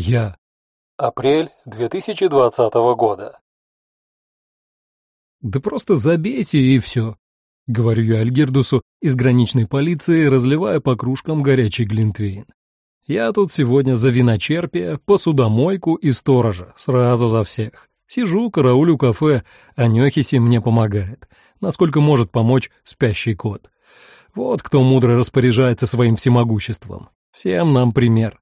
Я. Апрель 2020 года. «Да просто забейте и все», — говорю я Альгирдусу из граничной полиции, разливая по кружкам горячий глинтвейн. «Я тут сегодня за виночерпие, посудомойку и сторожа, сразу за всех. Сижу, караулю кафе, а Нёхиси мне помогает, насколько может помочь спящий кот. Вот кто мудро распоряжается своим всемогуществом. Всем нам пример.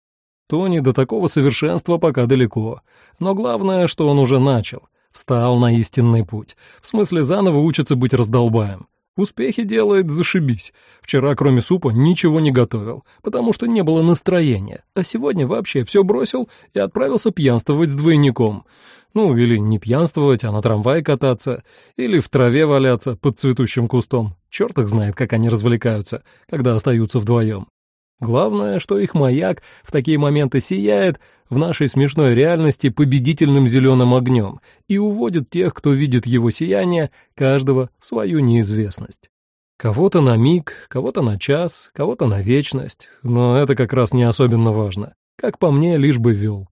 Тони до такого совершенства пока далеко, но главное, что он уже начал, встал на истинный путь, в смысле заново учится быть раздолбаем. Успехи делает зашибись. Вчера, кроме супа, ничего не готовил, потому что не было настроения, а сегодня вообще все бросил и отправился пьянствовать с двойником. Ну, или не пьянствовать, а на трамвае кататься, или в траве валяться под цветущим кустом. Черт их знает, как они развлекаются, когда остаются вдвоем. Главное, что их маяк в такие моменты сияет в нашей смешной реальности победительным зеленым огнем и уводит тех, кто видит его сияние, каждого в свою неизвестность. Кого-то на миг, кого-то на час, кого-то на вечность, но это как раз не особенно важно. Как по мне, лишь бы вел.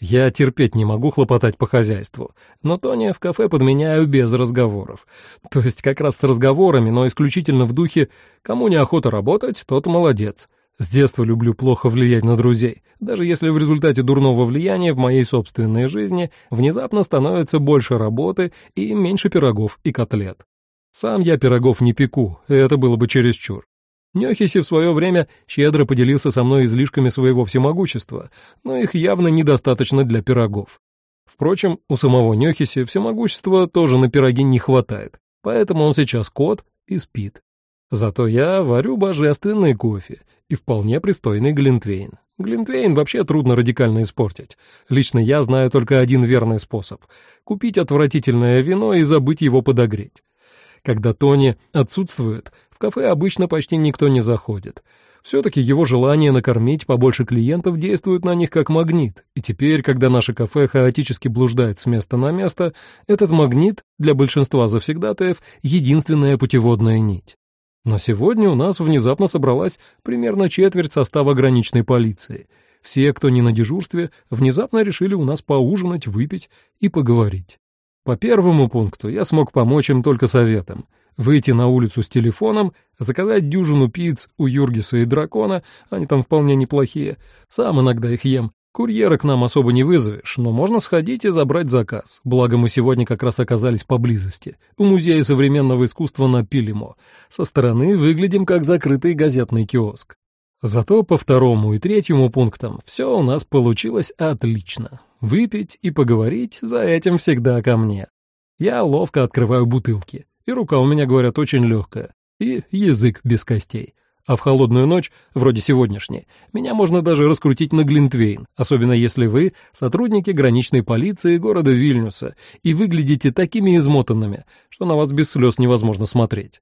Я терпеть не могу хлопотать по хозяйству, но Тони в кафе подменяю без разговоров. То есть как раз с разговорами, но исключительно в духе «кому неохота работать, тот молодец». С детства люблю плохо влиять на друзей, даже если в результате дурного влияния в моей собственной жизни внезапно становится больше работы и меньше пирогов и котлет. Сам я пирогов не пеку, это было бы чересчур. Нёхиси в свое время щедро поделился со мной излишками своего всемогущества, но их явно недостаточно для пирогов. Впрочем, у самого Нёхиси всемогущества тоже на пироги не хватает, поэтому он сейчас кот и спит. Зато я варю божественный кофе и вполне пристойный глинтвейн. Глинтвейн вообще трудно радикально испортить. Лично я знаю только один верный способ — купить отвратительное вино и забыть его подогреть. Когда Тони отсутствует, в кафе обычно почти никто не заходит. Все-таки его желание накормить побольше клиентов действует на них как магнит, и теперь, когда наше кафе хаотически блуждает с места на место, этот магнит для большинства завсегдатаев — единственная путеводная нить. Но сегодня у нас внезапно собралась примерно четверть состава граничной полиции. Все, кто не на дежурстве, внезапно решили у нас поужинать, выпить и поговорить. По первому пункту я смог помочь им только советом. Выйти на улицу с телефоном, заказать дюжину пиц у Юргиса и Дракона, они там вполне неплохие, сам иногда их ем, Курьера к нам особо не вызовешь, но можно сходить и забрать заказ. Благо мы сегодня как раз оказались поблизости, у Музея современного искусства на Пилимо. Со стороны выглядим как закрытый газетный киоск. Зато по второму и третьему пунктам все у нас получилось отлично. Выпить и поговорить за этим всегда ко мне. Я ловко открываю бутылки, и рука у меня, говорят, очень легкая, и язык без костей. А в холодную ночь, вроде сегодняшней, меня можно даже раскрутить на Глинтвейн, особенно если вы сотрудники граничной полиции города Вильнюса и выглядите такими измотанными, что на вас без слез невозможно смотреть.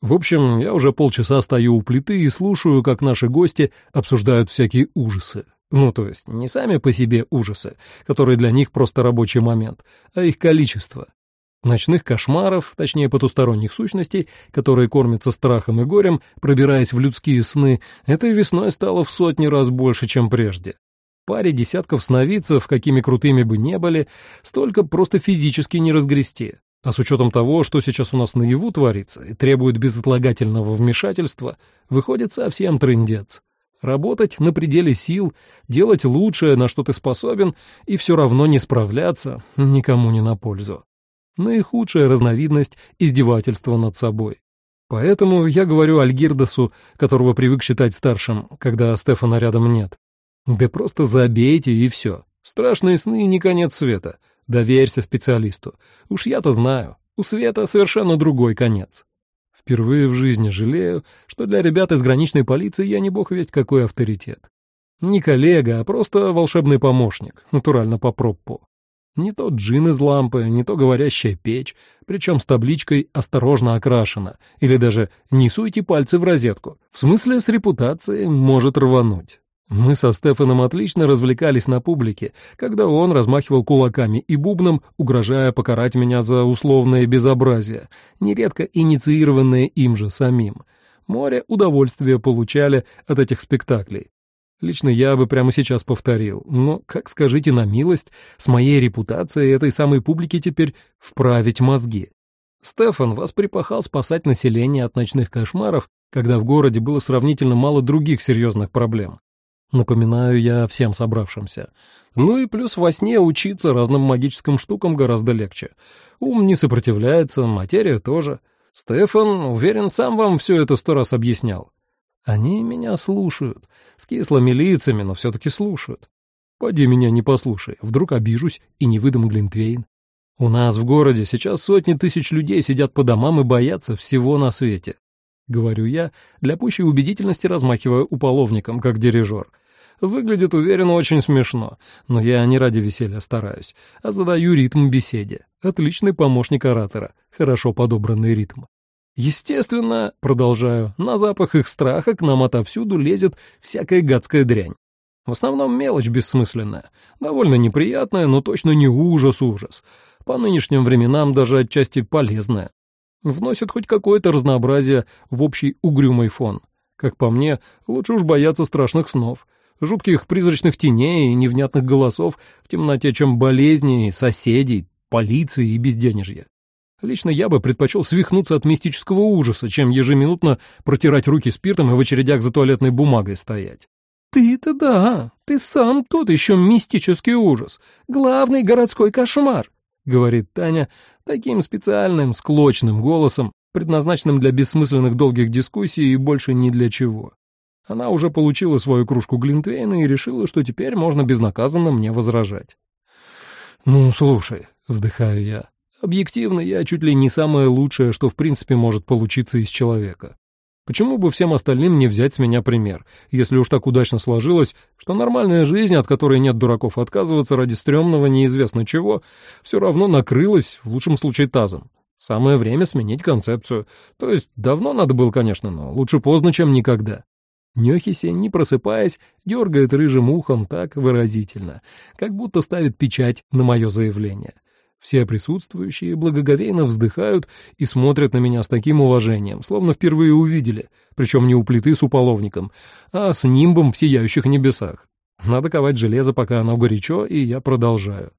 В общем, я уже полчаса стою у плиты и слушаю, как наши гости обсуждают всякие ужасы. Ну, то есть не сами по себе ужасы, которые для них просто рабочий момент, а их количество. Ночных кошмаров, точнее потусторонних сущностей, которые кормятся страхом и горем, пробираясь в людские сны, этой весной стало в сотни раз больше, чем прежде. Паре десятков сновидцев, какими крутыми бы не были, столько просто физически не разгрести. А с учетом того, что сейчас у нас наяву творится и требует безотлагательного вмешательства, выходит совсем трындец. Работать на пределе сил, делать лучшее, на что ты способен, и все равно не справляться никому не на пользу наихудшая разновидность издевательства над собой. Поэтому я говорю Альгирдасу, которого привык считать старшим, когда Стефана рядом нет. Да просто забейте и все. Страшные сны не конец света. Доверься специалисту. Уж я-то знаю, у света совершенно другой конец. Впервые в жизни жалею, что для ребят из граничной полиции я не бог весть какой авторитет. Не коллега, а просто волшебный помощник, натурально по проппу. Не то джин из лампы, не то говорящая печь, причем с табличкой «осторожно окрашена» или даже «не суйте пальцы в розетку». В смысле, с репутацией может рвануть. Мы со Стефаном отлично развлекались на публике, когда он размахивал кулаками и бубном, угрожая покарать меня за условное безобразие, нередко инициированное им же самим. Море удовольствия получали от этих спектаклей. Лично я бы прямо сейчас повторил, но, как скажите на милость, с моей репутацией этой самой публики теперь вправить мозги. Стефан вас припахал спасать население от ночных кошмаров, когда в городе было сравнительно мало других серьезных проблем. Напоминаю я всем собравшимся. Ну и плюс во сне учиться разным магическим штукам гораздо легче. Ум не сопротивляется, материя тоже. Стефан, уверен, сам вам все это сто раз объяснял. Они меня слушают. С кислыми лицами, но все-таки слушают. Поди меня не послушай, вдруг обижусь и не выдам Глинтвейн. У нас в городе сейчас сотни тысяч людей сидят по домам и боятся всего на свете. Говорю я, для пущей убедительности размахивая уполовником, как дирижер. Выглядит, уверенно, очень смешно, но я не ради веселья стараюсь, а задаю ритм беседе. Отличный помощник оратора, хорошо подобранный ритм. Естественно, продолжаю, на запах их страха к нам отовсюду лезет всякая гадская дрянь. В основном мелочь бессмысленная, довольно неприятная, но точно не ужас-ужас. По нынешним временам даже отчасти полезная. Вносит хоть какое-то разнообразие в общий угрюмый фон. Как по мне, лучше уж бояться страшных снов, жутких призрачных теней и невнятных голосов в темноте, чем болезней, соседей, полиции и безденежья. Лично я бы предпочел свихнуться от мистического ужаса, чем ежеминутно протирать руки спиртом и в очередях за туалетной бумагой стоять. «Ты-то да, ты сам тот еще мистический ужас, главный городской кошмар», — говорит Таня таким специальным, склочным голосом, предназначенным для бессмысленных долгих дискуссий и больше ни для чего. Она уже получила свою кружку Глинтвейна и решила, что теперь можно безнаказанно мне возражать. «Ну, слушай», — вздыхаю я, Объективно, я чуть ли не самое лучшее, что в принципе может получиться из человека. Почему бы всем остальным не взять с меня пример, если уж так удачно сложилось, что нормальная жизнь, от которой нет дураков отказываться ради стрёмного неизвестно чего, все равно накрылась, в лучшем случае, тазом. Самое время сменить концепцию. То есть давно надо было, конечно, но лучше поздно, чем никогда. Нёхиси, не просыпаясь, дергает рыжим ухом так выразительно, как будто ставит печать на мое заявление. Все присутствующие благоговейно вздыхают и смотрят на меня с таким уважением, словно впервые увидели, причем не у плиты с уполовником, а с нимбом в сияющих небесах. Надо ковать железо, пока оно горячо, и я продолжаю.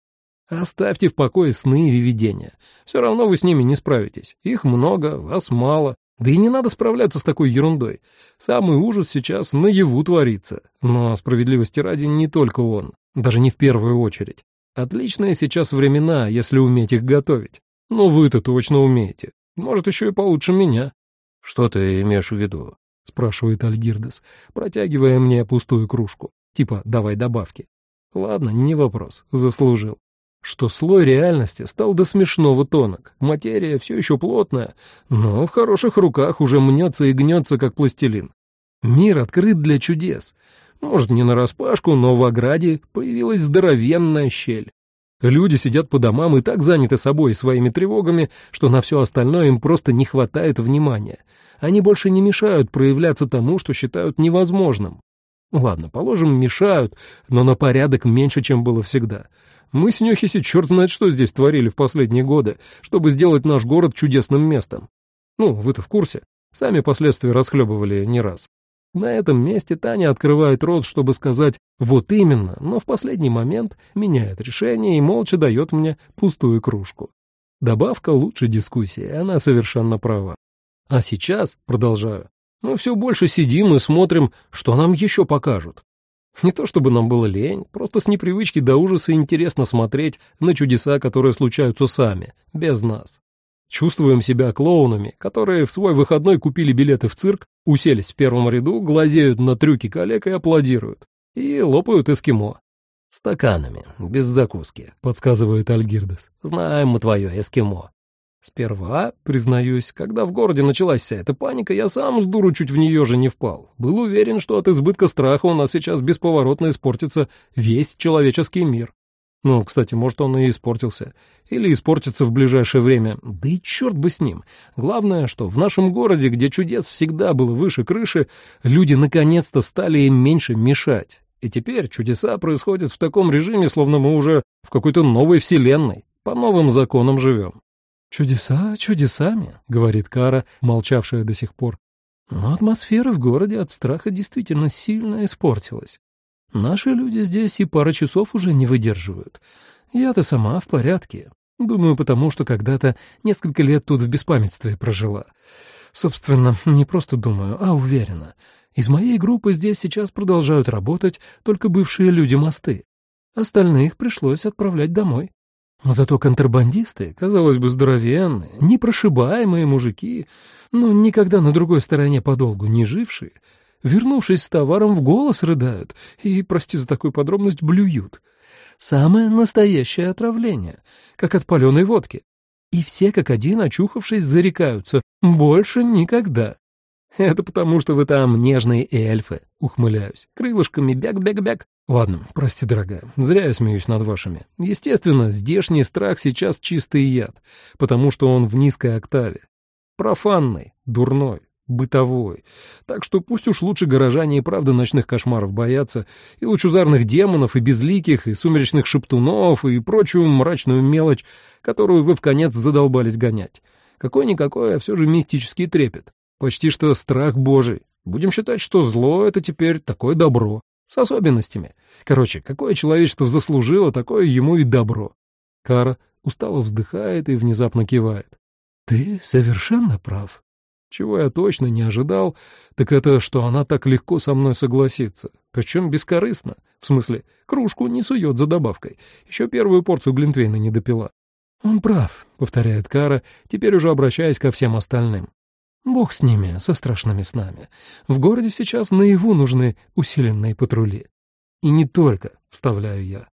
Оставьте в покое сны и видения. Все равно вы с ними не справитесь. Их много, вас мало. Да и не надо справляться с такой ерундой. Самый ужас сейчас наяву творится. Но справедливости ради не только он, даже не в первую очередь. Отличные сейчас времена, если уметь их готовить. Но вы-то точно умеете. Может, еще и получше меня. Что ты имеешь в виду? спрашивает Альгирдес, протягивая мне пустую кружку. Типа, давай добавки. Ладно, не вопрос, заслужил. Что слой реальности стал до смешного тонок. Материя все еще плотная, но в хороших руках уже мнется и гнется, как пластилин. Мир открыт для чудес. Может, не нараспашку, но в ограде появилась здоровенная щель. Люди сидят по домам и так заняты собой и своими тревогами, что на все остальное им просто не хватает внимания. Они больше не мешают проявляться тому, что считают невозможным. Ладно, положим, мешают, но на порядок меньше, чем было всегда. Мы с Нёхиси черт знает что здесь творили в последние годы, чтобы сделать наш город чудесным местом. Ну, вы-то в курсе. Сами последствия расхлебывали не раз. На этом месте Таня открывает рот, чтобы сказать «вот именно», но в последний момент меняет решение и молча дает мне пустую кружку. Добавка лучше дискуссии, она совершенно права. А сейчас, продолжаю, мы все больше сидим и смотрим, что нам еще покажут. Не то чтобы нам было лень, просто с непривычки до ужаса интересно смотреть на чудеса, которые случаются сами, без нас. Чувствуем себя клоунами, которые в свой выходной купили билеты в цирк, уселись в первом ряду, глазеют на трюки коллег и аплодируют. И лопают эскимо. «Стаканами, без закуски», — подсказывает Альгирдес. «Знаем мы твое эскимо». Сперва, признаюсь, когда в городе началась вся эта паника, я сам с дуру чуть в нее же не впал. Был уверен, что от избытка страха у нас сейчас бесповоротно испортится весь человеческий мир. Ну, кстати, может, он и испортился. Или испортится в ближайшее время. Да и черт бы с ним. Главное, что в нашем городе, где чудес всегда было выше крыши, люди наконец-то стали им меньше мешать. И теперь чудеса происходят в таком режиме, словно мы уже в какой-то новой вселенной. По новым законам живем. «Чудеса чудесами», — говорит Кара, молчавшая до сих пор. Но атмосфера в городе от страха действительно сильно испортилась. Наши люди здесь и пара часов уже не выдерживают. Я-то сама в порядке. Думаю, потому что когда-то несколько лет тут в беспамятстве прожила. Собственно, не просто думаю, а уверена. Из моей группы здесь сейчас продолжают работать только бывшие люди-мосты. Остальных пришлось отправлять домой. Зато контрабандисты, казалось бы, здоровенные, непрошибаемые мужики, но никогда на другой стороне подолгу не жившие, вернувшись с товаром, в голос рыдают и, прости за такую подробность, блюют. Самое настоящее отравление, как от паленой водки. И все как один, очухавшись, зарекаются «больше никогда». «Это потому, что вы там нежные эльфы», — ухмыляюсь. «Крылышками бяк-бяк-бяк». Ладно, прости, дорогая, зря я смеюсь над вашими. Естественно, здешний страх сейчас чистый яд, потому что он в низкой октаве. Профанный, дурной, бытовой. Так что пусть уж лучше горожане и правда ночных кошмаров боятся, и лучезарных демонов, и безликих, и сумеречных шептунов, и прочую мрачную мелочь, которую вы в конец задолбались гонять. Какой-никакой, а все же мистический трепет. Почти что страх божий. Будем считать, что зло — это теперь такое добро. С особенностями. Короче, какое человечество заслужило, такое ему и добро. Кара устало вздыхает и внезапно кивает. «Ты совершенно прав. Чего я точно не ожидал, так это, что она так легко со мной согласится. Причем бескорыстно. В смысле, кружку не сует за добавкой. Еще первую порцию Глинтвейна не допила. «Он прав», — повторяет Кара, теперь уже обращаясь ко всем остальным. Бог с ними, со страшными снами. В городе сейчас наяву нужны усиленные патрули. И не только, вставляю я.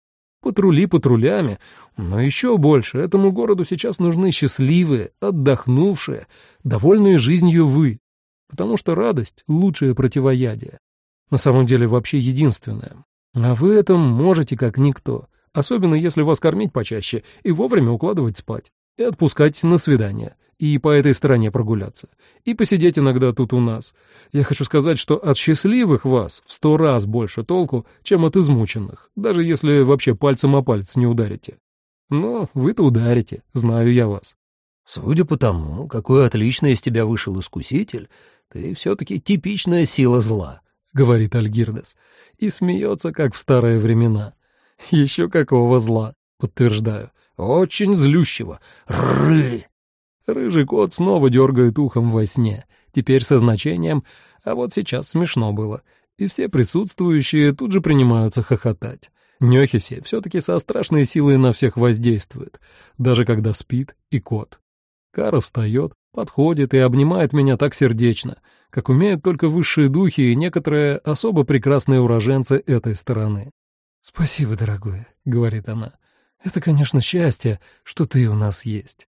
Патрули патрулями, но еще больше этому городу сейчас нужны счастливые, отдохнувшие, довольные жизнью вы. Потому что радость — лучшее противоядие. На самом деле вообще единственное. А вы этом можете как никто, особенно если вас кормить почаще и вовремя укладывать спать, и отпускать на свидание — и по этой стороне прогуляться, и посидеть иногда тут у нас. Я хочу сказать, что от счастливых вас в сто раз больше толку, чем от измученных, даже если вообще пальцем о палец не ударите. Но вы-то ударите, знаю я вас. Судя по тому, какой отличный из тебя вышел искуситель, ты все-таки типичная сила зла, — говорит Альгирдес, и смеется, как в старые времена. Еще какого зла, подтверждаю. Очень злющего. Ры! Рыжий кот снова дергает ухом во сне, теперь со значением, а вот сейчас смешно было, и все присутствующие тут же принимаются хохотать. Нёхиси все-таки со страшной силой на всех воздействует, даже когда спит и кот. Кара встает, подходит и обнимает меня так сердечно, как умеют только высшие духи и некоторые особо прекрасные уроженцы этой стороны. «Спасибо, дорогой», — говорит она. «Это, конечно, счастье, что ты у нас есть».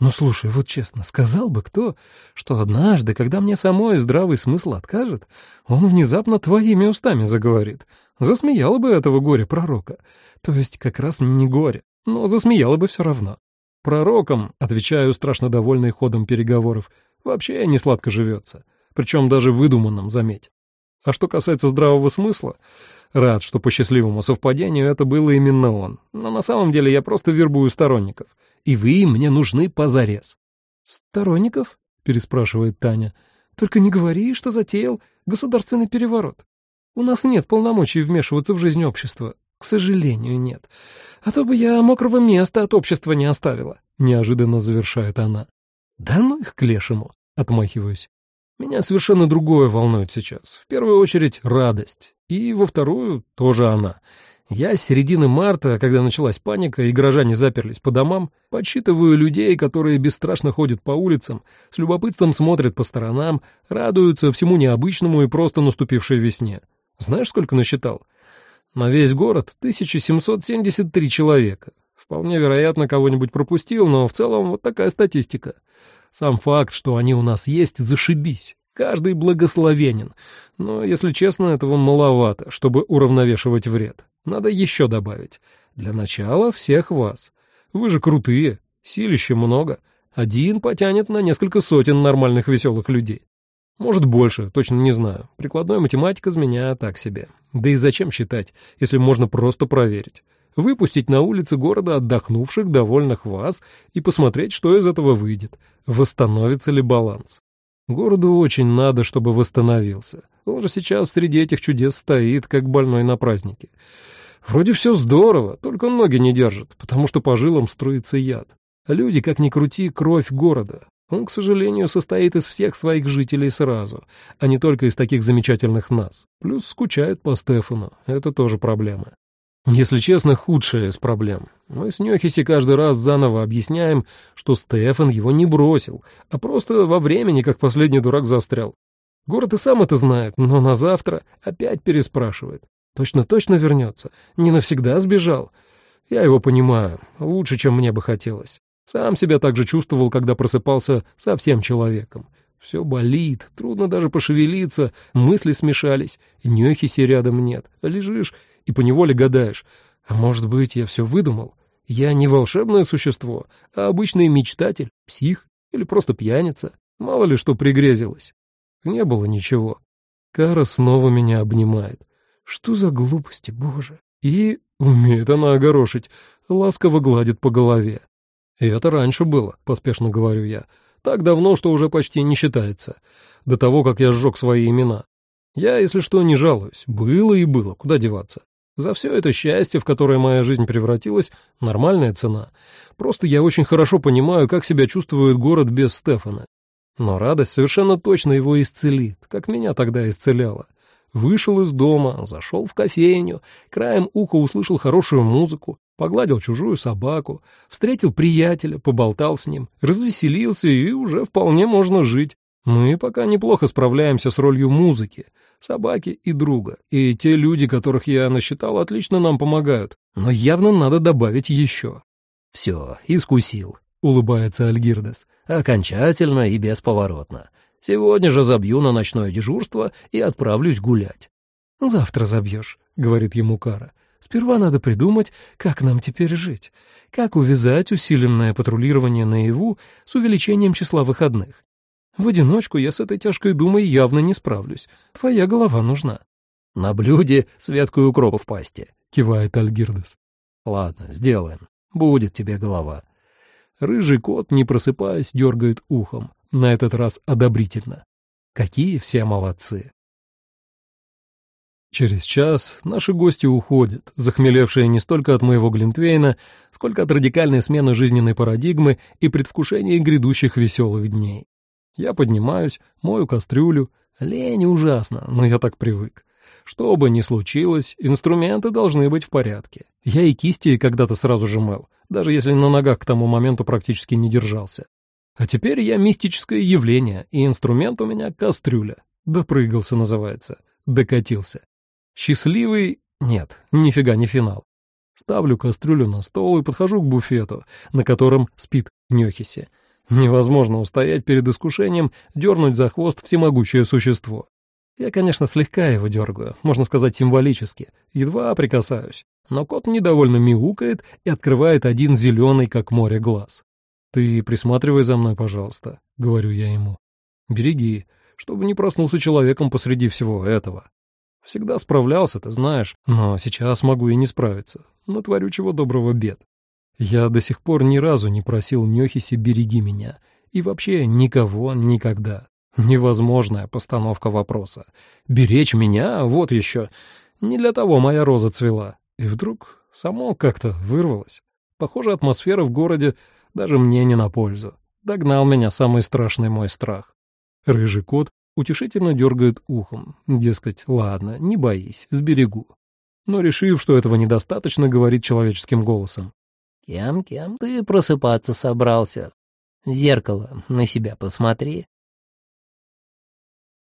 Ну слушай, вот честно, сказал бы кто, что однажды, когда мне самой здравый смысл откажет, он внезапно твоими устами заговорит. Засмеяла бы этого горя-пророка. То есть как раз не горе, но засмеяла бы все равно. Пророкам, отвечаю страшно довольный ходом переговоров, вообще не сладко живется. Причем даже выдуманным, заметь. А что касается здравого смысла, рад, что по счастливому совпадению это было именно он. Но на самом деле я просто вербую сторонников — и вы мне нужны позарез». «Сторонников?» — переспрашивает Таня. «Только не говори, что затеял государственный переворот. У нас нет полномочий вмешиваться в жизнь общества. К сожалению, нет. А то бы я мокрого места от общества не оставила», — неожиданно завершает она. «Да ну их к лешему», — отмахиваюсь. «Меня совершенно другое волнует сейчас. В первую очередь радость, и во вторую тоже она. Я с середины марта, когда началась паника и горожане заперлись по домам, подсчитываю людей, которые бесстрашно ходят по улицам, с любопытством смотрят по сторонам, радуются всему необычному и просто наступившей весне. Знаешь, сколько насчитал? На весь город 1773 человека. Вполне вероятно, кого-нибудь пропустил, но в целом вот такая статистика. Сам факт, что они у нас есть, зашибись. Каждый благословенен. Но, если честно, этого маловато, чтобы уравновешивать вред. Надо еще добавить. Для начала всех вас. Вы же крутые, силища много. Один потянет на несколько сотен нормальных веселых людей. Может, больше, точно не знаю. Прикладной математик из меня так себе. Да и зачем считать, если можно просто проверить? Выпустить на улицы города отдохнувших, довольных вас и посмотреть, что из этого выйдет. Восстановится ли баланс. Городу очень надо, чтобы восстановился. Он же сейчас среди этих чудес стоит, как больной на празднике. Вроде все здорово, только ноги не держат, потому что по жилам струится яд. Люди, как ни крути, кровь города. Он, к сожалению, состоит из всех своих жителей сразу, а не только из таких замечательных нас. Плюс скучает по Стефану, это тоже проблема. Если честно, худшая из проблем. Мы с Нёхиси каждый раз заново объясняем, что Стефан его не бросил, а просто во времени, как последний дурак, застрял. Город и сам это знает, но на завтра опять переспрашивает. Точно-точно вернется, не навсегда сбежал. Я его понимаю, лучше, чем мне бы хотелось. Сам себя так же чувствовал, когда просыпался совсем человеком. Все болит, трудно даже пошевелиться, мысли смешались, Нёхиси рядом нет. Лежишь и поневоле гадаешь, а может быть, я все выдумал? Я не волшебное существо, а обычный мечтатель, псих или просто пьяница. Мало ли что пригрезилось. Не было ничего. Кара снова меня обнимает. Что за глупости, боже? И умеет она огорошить, ласково гладит по голове. Это раньше было, поспешно говорю я. Так давно, что уже почти не считается. До того, как я сжег свои имена. Я, если что, не жалуюсь. Было и было, куда деваться. За все это счастье, в которое моя жизнь превратилась, нормальная цена. Просто я очень хорошо понимаю, как себя чувствует город без Стефана. Но радость совершенно точно его исцелит, как меня тогда исцеляла. Вышел из дома, зашел в кофейню, краем уха услышал хорошую музыку, погладил чужую собаку, встретил приятеля, поболтал с ним, развеселился и уже вполне можно жить. Мы пока неплохо справляемся с ролью музыки, собаки и друга, и те люди, которых я насчитал, отлично нам помогают, но явно надо добавить еще. «Все, искусил», — улыбается Альгирдес, — «окончательно и бесповоротно. Сегодня же забью на ночное дежурство и отправлюсь гулять». «Завтра забьешь», — говорит ему Кара. «Сперва надо придумать, как нам теперь жить, как увязать усиленное патрулирование наяву с увеличением числа выходных. В одиночку я с этой тяжкой думой явно не справлюсь. Твоя голова нужна». «На блюде с веткой укропа в пасти», — кивает Альгирдес. «Ладно, сделаем. Будет тебе голова». Рыжий кот, не просыпаясь, дергает ухом, на этот раз одобрительно. Какие все молодцы. Через час наши гости уходят, захмелевшие не столько от моего Глинтвейна, сколько от радикальной смены жизненной парадигмы и предвкушения грядущих веселых дней. Я поднимаюсь, мою кастрюлю. Лень ужасно, но я так привык. Что бы ни случилось, инструменты должны быть в порядке. Я и кисти когда-то сразу же мыл, даже если на ногах к тому моменту практически не держался. А теперь я мистическое явление, и инструмент у меня кастрюля. Допрыгался называется. Докатился. Счастливый... Нет, нифига не финал. Ставлю кастрюлю на стол и подхожу к буфету, на котором спит Нёхиси. Невозможно устоять перед искушением дернуть за хвост всемогущее существо. Я, конечно, слегка его дергаю, можно сказать символически, едва прикасаюсь. Но кот недовольно мяукает и открывает один зеленый, как море, глаз. «Ты присматривай за мной, пожалуйста», — говорю я ему. «Береги, чтобы не проснулся человеком посреди всего этого. Всегда справлялся, ты знаешь, но сейчас могу и не справиться. Натворю чего доброго бед. Я до сих пор ни разу не просил Нёхиси «береги меня». И вообще никого никогда. Невозможная постановка вопроса. Беречь меня? Вот еще. Не для того моя роза цвела. И вдруг само как-то вырвалось. Похоже, атмосфера в городе даже мне не на пользу. Догнал меня самый страшный мой страх. Рыжий кот утешительно дергает ухом. Дескать, ладно, не боись, сберегу. Но решив, что этого недостаточно, говорит человеческим голосом. Кем-кем ты просыпаться собрался? В зеркало на себя посмотри.